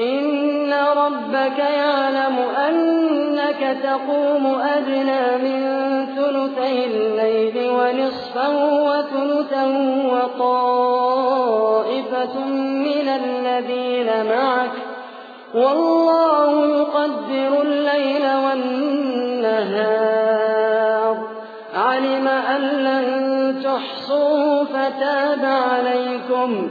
إن ربك يعلم أنك تقوم أدنى من ثلثي الليل ونصفه وثلثا وطائفة من الذين معك والله يقدر الليل والنهار علم أن لن تحصوا فتاب عليكم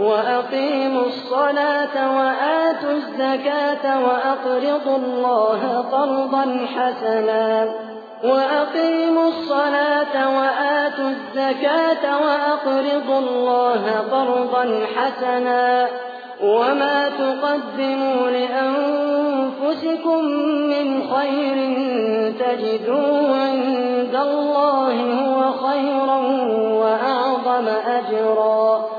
وأقيموا الصلاة وآتوا الزكاة وأقرضوا الله قرضا حسنا. وأقيموا الصلاة وآتوا الزكاة وأقرضوا الله قرضا حسنا. وما تقدموا لأنفسكم من خير تجدوه عند الله هو خيرا وأعظم أجرا.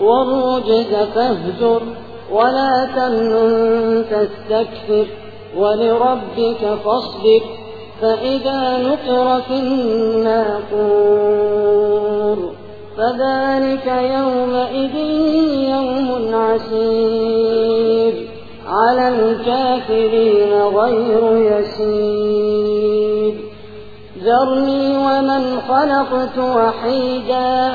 والرجز فاهجر ولا تمنن تستكثر ولربك فاصبر فإذا نقر في الناقور فذلك يومئذ يوم عسير على الكافرين غير يسير. ذرني ومن خلقت وحيدا